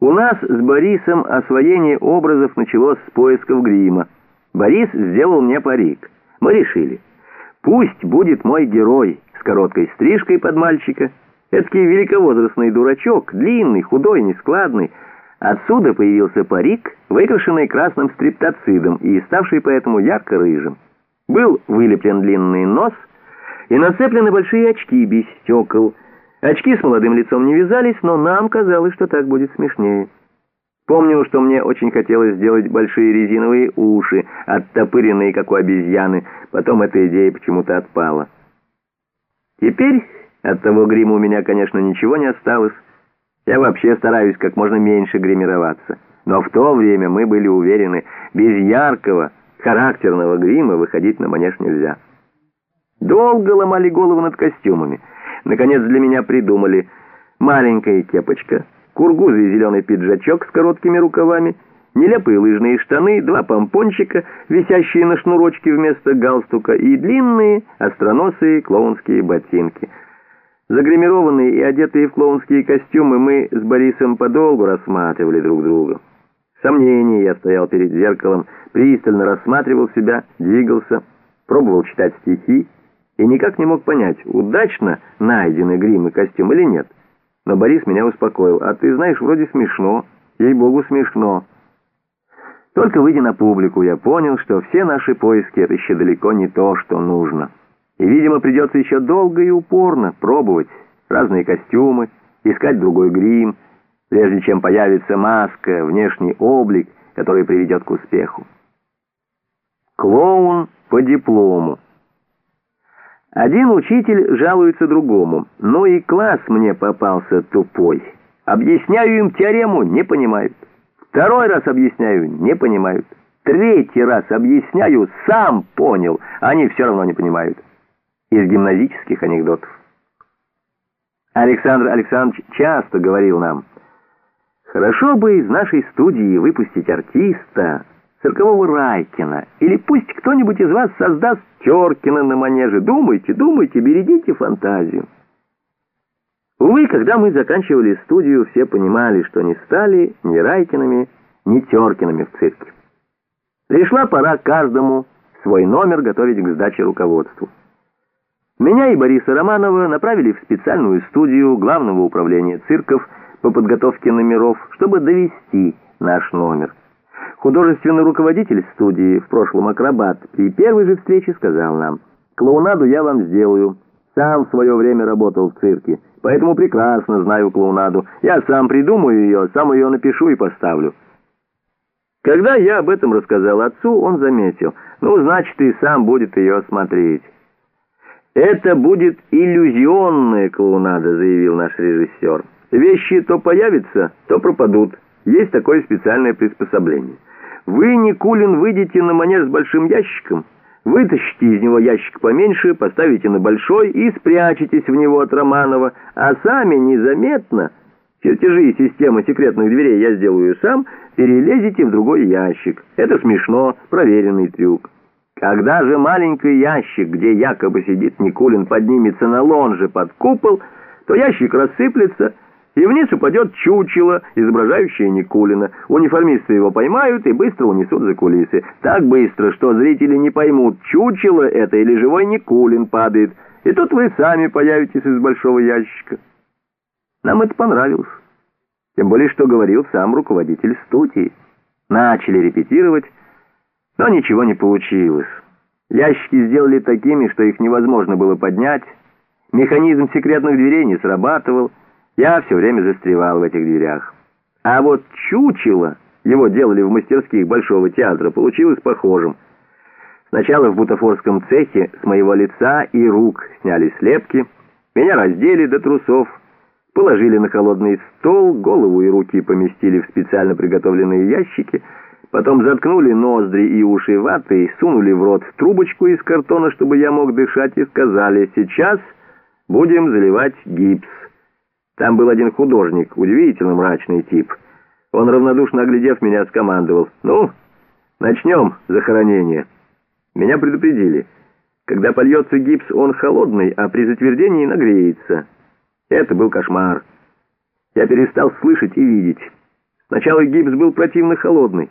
У нас с Борисом освоение образов началось с поисков грима. Борис сделал мне парик. Мы решили, пусть будет мой герой с короткой стрижкой под мальчика. Эдакий великовозрастный дурачок, длинный, худой, нескладный. Отсюда появился парик, выкрашенный красным стриптоцидом и ставший поэтому ярко-рыжим. Был вылеплен длинный нос и нацеплены большие очки без стекол — Очки с молодым лицом не вязались, но нам казалось, что так будет смешнее. Помню, что мне очень хотелось сделать большие резиновые уши, оттопыренные, как у обезьяны. Потом эта идея почему-то отпала. Теперь от того грима у меня, конечно, ничего не осталось. Я вообще стараюсь как можно меньше гримироваться. Но в то время мы были уверены, без яркого, характерного грима выходить на манеж нельзя. Долго ломали голову над костюмами. Наконец для меня придумали маленькая кепочка, кургузый зеленый пиджачок с короткими рукавами, нелепые лыжные штаны, два помпончика, висящие на шнурочке вместо галстука, и длинные остроносые клоунские ботинки. Загримированные и одетые в клоунские костюмы мы с Борисом подолгу рассматривали друг друга. Сомнений я стоял перед зеркалом, пристально рассматривал себя, двигался, пробовал читать стихи, и никак не мог понять, удачно найдены грим и костюм или нет. Но Борис меня успокоил. «А ты знаешь, вроде смешно. Ей-богу, смешно». Только выйдя на публику, я понял, что все наши поиски — это еще далеко не то, что нужно. И, видимо, придется еще долго и упорно пробовать разные костюмы, искать другой грим, прежде чем появится маска, внешний облик, который приведет к успеху. Клоун по диплому. Один учитель жалуется другому. Ну и класс мне попался тупой. Объясняю им теорему, не понимают. Второй раз объясняю, не понимают. Третий раз объясняю, сам понял, они все равно не понимают. Из гимназических анекдотов. Александр Александрович часто говорил нам, «Хорошо бы из нашей студии выпустить артиста, циркового Райкина. Или пусть кто-нибудь из вас создаст Теркина на манеже. Думайте, думайте, берегите фантазию. Увы, когда мы заканчивали студию, все понимали, что не стали ни Райкинами, ни Теркинами в цирке. Пришла пора каждому свой номер готовить к сдаче руководству. Меня и Бориса Романова направили в специальную студию Главного управления цирков по подготовке номеров, чтобы довести наш номер. Художественный руководитель студии, в прошлом акробат, при первой же встрече сказал нам, «Клоунаду я вам сделаю. Сам в свое время работал в цирке, поэтому прекрасно знаю клоунаду. Я сам придумаю ее, сам ее напишу и поставлю». Когда я об этом рассказал отцу, он заметил, «Ну, значит, и сам будет ее смотреть». «Это будет иллюзионная клоунада», — заявил наш режиссер. «Вещи то появятся, то пропадут. Есть такое специальное приспособление». Вы, Никулин, выйдете на манеж с большим ящиком, вытащите из него ящик поменьше, поставите на большой и спрячетесь в него от Романова, а сами незаметно, чертежи системы секретных дверей я сделаю сам, перелезете в другой ящик. Это смешно, проверенный трюк. Когда же маленький ящик, где якобы сидит Никулин, поднимется на лонже под купол, то ящик рассыплется, и вниз упадет чучело, изображающее Никулина. Униформисты его поймают и быстро унесут за кулисы. Так быстро, что зрители не поймут, чучело это или живой Никулин падает. И тут вы сами появитесь из большого ящика. Нам это понравилось. Тем более, что говорил сам руководитель студии. Начали репетировать, но ничего не получилось. Ящики сделали такими, что их невозможно было поднять. Механизм секретных дверей не срабатывал. Я все время застревал в этих дверях. А вот чучело, его делали в мастерских Большого театра, получилось похожим. Сначала в бутафорском цехе с моего лица и рук сняли слепки, меня раздели до трусов, положили на холодный стол, голову и руки поместили в специально приготовленные ящики, потом заткнули ноздри и уши ватой, сунули в рот трубочку из картона, чтобы я мог дышать, и сказали «Сейчас будем заливать гипс». Там был один художник, удивительно мрачный тип. Он, равнодушно оглядев меня, скомандовал. «Ну, начнем захоронение». Меня предупредили. Когда польется гипс, он холодный, а при затвердении нагреется. Это был кошмар. Я перестал слышать и видеть. Сначала гипс был противно холодный.